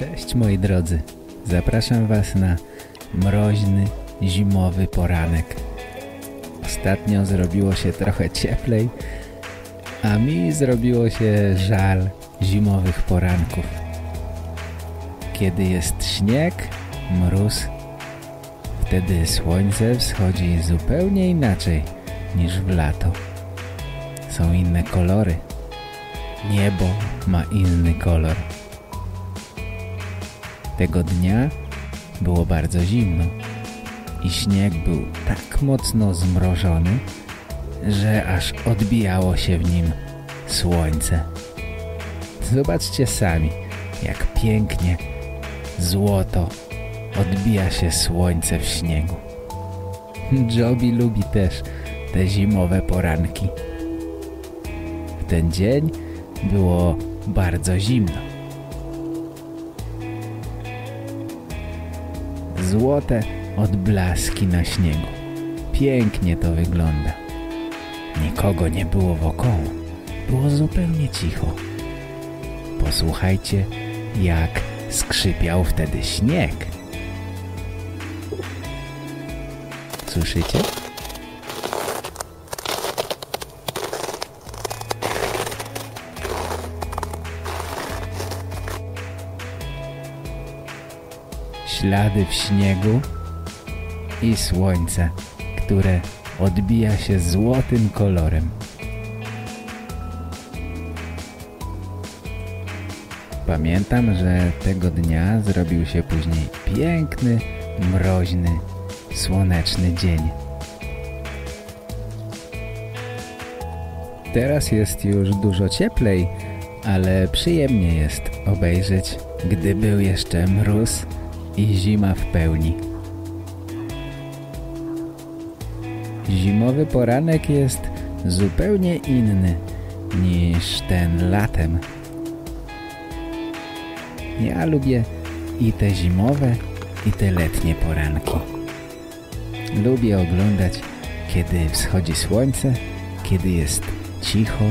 Cześć moi drodzy. Zapraszam was na mroźny, zimowy poranek. Ostatnio zrobiło się trochę cieplej, a mi zrobiło się żal zimowych poranków. Kiedy jest śnieg, mróz, wtedy słońce wschodzi zupełnie inaczej niż w lato. Są inne kolory. Niebo ma inny kolor. Tego dnia było bardzo zimno i śnieg był tak mocno zmrożony, że aż odbijało się w nim słońce. Zobaczcie sami, jak pięknie, złoto odbija się słońce w śniegu. Joby lubi też te zimowe poranki. W ten dzień było bardzo zimno. Złote odblaski na śniegu. Pięknie to wygląda. Nikogo nie było wokoło. Było zupełnie cicho. Posłuchajcie, jak skrzypiał wtedy śnieg. Słyszycie? Ślady w śniegu i słońce, które odbija się złotym kolorem. Pamiętam, że tego dnia zrobił się później piękny, mroźny, słoneczny dzień. Teraz jest już dużo cieplej, ale przyjemnie jest obejrzeć, gdy był jeszcze mróz i zima w pełni. Zimowy poranek jest zupełnie inny niż ten latem. Ja lubię i te zimowe, i te letnie poranki. Lubię oglądać, kiedy wschodzi słońce, kiedy jest cicho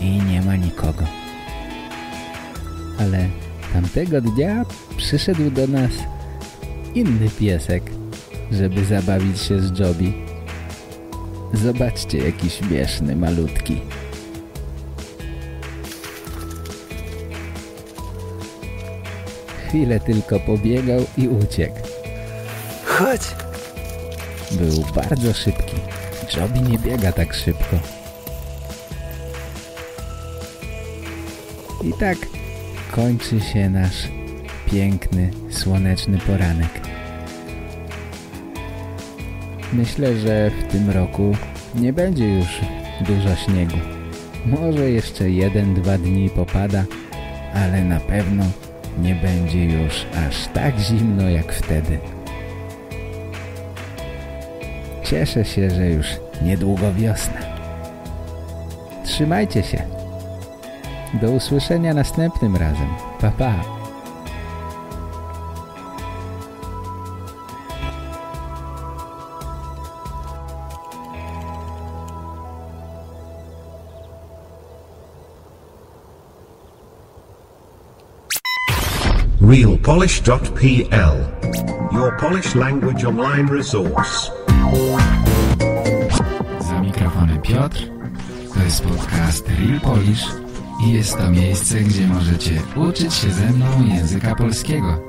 i nie ma nikogo. Ale tamtego dnia przyszedł do nas inny piesek, żeby zabawić się z Joby. Zobaczcie, jaki śmieszny, malutki. Chwilę tylko pobiegał i uciekł. Chodź! Był bardzo szybki. Joby nie biega tak szybko. I tak kończy się nasz piękny, słoneczny poranek. Myślę, że w tym roku nie będzie już dużo śniegu. Może jeszcze jeden, dwa dni popada, ale na pewno nie będzie już aż tak zimno jak wtedy. Cieszę się, że już niedługo wiosna. Trzymajcie się. Do usłyszenia następnym razem. Pa, pa. realpolish.pl Your Polish language online resource. Za mikrofonem Piotr. To jest podcast Real Polish i jest to miejsce, gdzie możecie uczyć się ze mną języka polskiego.